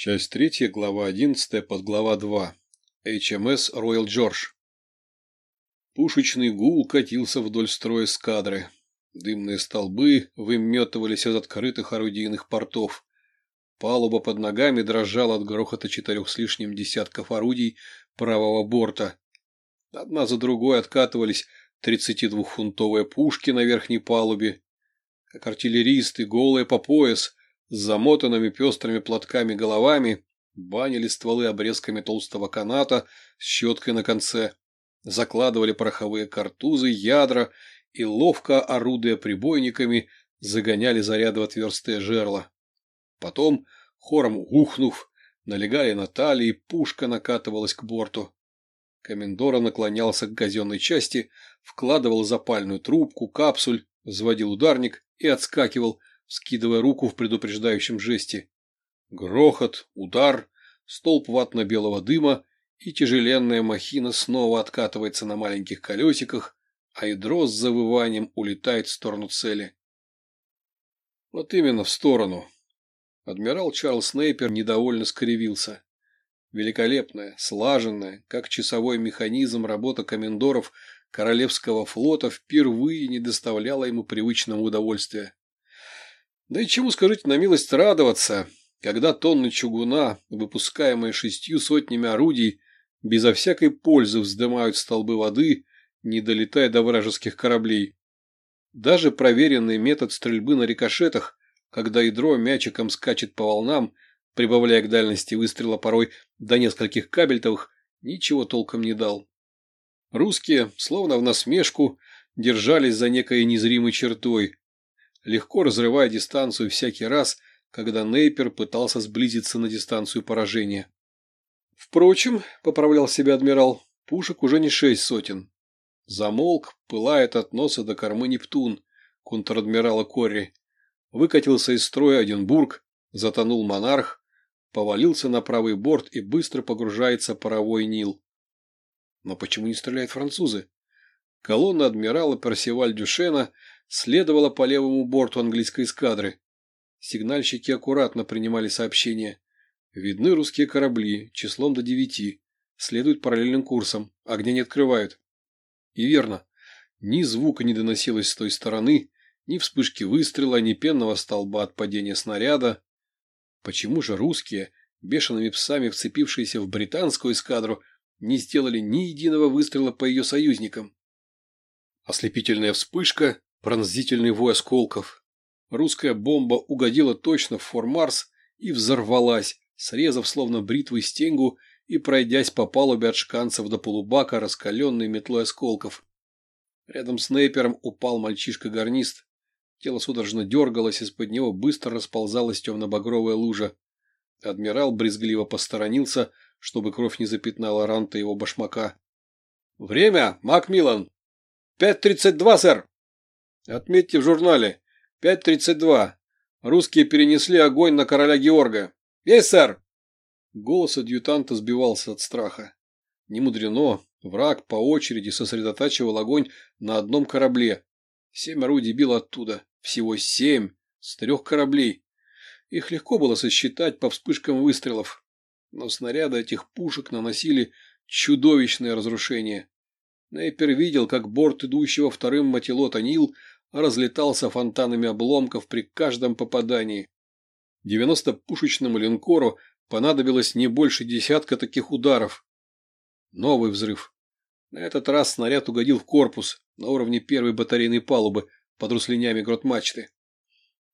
Часть третья, глава одиннадцатая, подглава два. HMS Royal George. Пушечный гул катился вдоль строя эскадры. Дымные столбы выметывались из открытых орудийных портов. Палуба под ногами дрожала от грохота четырех с лишним десятков орудий правого борта. Одна за другой откатывались 32-фунтовые пушки на верхней палубе, как артиллеристы, голые по пояс, замотанными пестрыми платками головами, банили стволы обрезками толстого каната с щеткой на конце, закладывали пороховые картузы, ядра и, ловко орудуя прибойниками, загоняли заряды в отверстые жерла. Потом, хором ухнув, налегали на талии, пушка накатывалась к борту. Комендора наклонялся к казенной части, вкладывал запальную трубку, капсуль, взводил ударник и отскакивал, скидывая руку в предупреждающем жесте. Грохот, удар, столб ватно-белого дыма, и тяжеленная махина снова откатывается на маленьких колесиках, а ядро с завыванием улетает в сторону цели. Вот именно в сторону. Адмирал Чарльз Снейпер недовольно скривился. Великолепная, слаженная, как часовой механизм работа комендоров Королевского флота впервые не доставляла ему привычного удовольствия. Да и чему, скажите на милость, радоваться, когда тонны чугуна, выпускаемые шестью сотнями орудий, безо всякой пользы вздымают столбы воды, не долетая до вражеских кораблей. Даже проверенный метод стрельбы на рикошетах, когда ядро мячиком скачет по волнам, прибавляя к дальности выстрела порой до нескольких кабельтовых, ничего толком не дал. Русские, словно в насмешку, держались за некой незримой чертой, легко разрывая дистанцию всякий раз, когда Нейпер пытался сблизиться на дистанцию поражения. Впрочем, поправлял себя адмирал, пушек уже не шесть сотен. Замолк, пылает от носа до кормы Нептун, контр-адмирала Корри. Выкатился из строя один бург, затонул монарх, повалился на правый борт и быстро погружается паровой Нил. Но почему не стреляют французы? Колонна адмирала Персиваль Дюшена следовала по левому борту английской эскадры. Сигнальщики аккуратно принимали сообщения. Видны русские корабли, числом до девяти. Следуют параллельным курсом, огня не открывают. И верно, ни звука не доносилось с той стороны, ни вспышки выстрела, ни пенного столба от падения снаряда. Почему же русские, бешеными псами вцепившиеся в британскую эскадру, не сделали ни единого выстрела по ее союзникам? Ослепительная вспышка, Пронзительный вой осколков. Русская бомба угодила точно в Формарс и взорвалась, срезав словно бритвой стенгу и пройдясь по палубе от шканцев до полубака, раскаленной метлой осколков. Рядом с снайпером упал мальчишка-гарнист. Тело судорожно дергалось, из-под него быстро расползалась темно-багровая лужа. Адмирал брезгливо посторонился, чтобы кровь не запятнала ранта его башмака. «Время, Макмиллан!» «Пять тридцать два, сэр!» Отметьте в журнале. 5.32. Русские перенесли огонь на короля Георга. Есть, сэр! Голос адъютанта сбивался от страха. Не мудрено. Враг по очереди сосредотачивал огонь на одном корабле. Семь орудий било оттуда. Всего семь. С трех кораблей. Их легко было сосчитать по вспышкам выстрелов. Но снаряды этих пушек наносили чудовищное разрушение. Нейпер видел, как борт идущего вторым мотилота Нил разлетался фонтанами обломков при каждом попадании. 90-пушечному линкору понадобилось не больше десятка таких ударов. Новый взрыв. На этот раз снаряд угодил в корпус на уровне первой батарейной палубы под руслинями грот-мачты.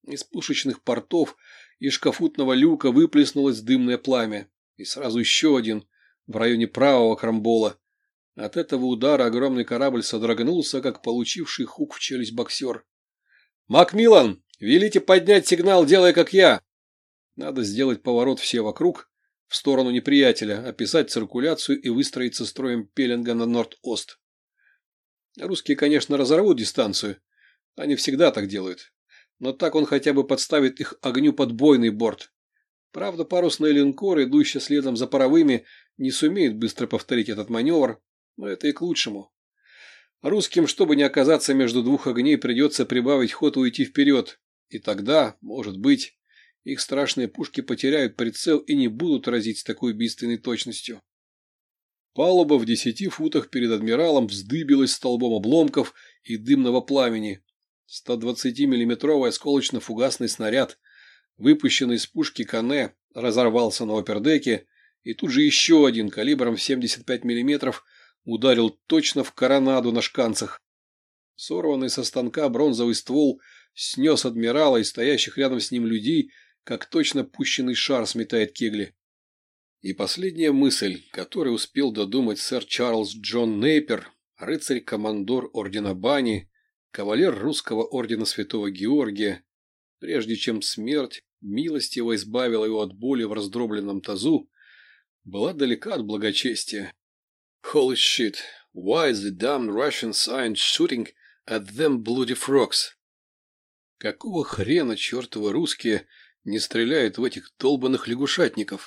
Из пушечных портов и шкафутного люка выплеснулось дымное пламя. И сразу еще один в районе правого крамбола. От этого удара огромный корабль содрогнулся, как получивший хук в челюсть боксер. «Макмиллан, велите поднять сигнал, делая как я!» Надо сделать поворот все вокруг, в сторону неприятеля, описать циркуляцию и выстроиться строем пеленга на Норд-Ост. Русские, конечно, разорвут дистанцию. Они всегда так делают. Но так он хотя бы подставит их огню подбойный борт. Правда, парусные линкоры, идущие следом за паровыми, не сумеют быстро повторить этот маневр, но это и к лучшему. Русским, чтобы не оказаться между двух огней, придется прибавить ход и уйти вперед. И тогда, может быть, их страшные пушки потеряют прицел и не будут разить с такой убийственной точностью. Палуба в десяти футах перед адмиралом вздыбилась столбом обломков и дымного пламени. 120-миллиметровый осколочно-фугасный снаряд, выпущенный из пушки Кане, разорвался на опердеке, и тут же еще один калибром 75 мм ударил точно в коронаду на шканцах. Сорванный со станка бронзовый ствол снес адмирала и стоящих рядом с ним людей, как точно пущенный шар сметает кегли. И последняя мысль, которую успел додумать сэр Чарльз Джон Нейпер, рыцарь-командор ордена Бани, кавалер русского ордена Святого Георгия, прежде чем смерть милостиво избавила его от боли в раздробленном тазу, была далека от благочестия. Holy shit, why the damn Russians aren't shooting at them bloody frogs? Какого хрена чертовы русские не стреляют в этих долбанных лягушатников?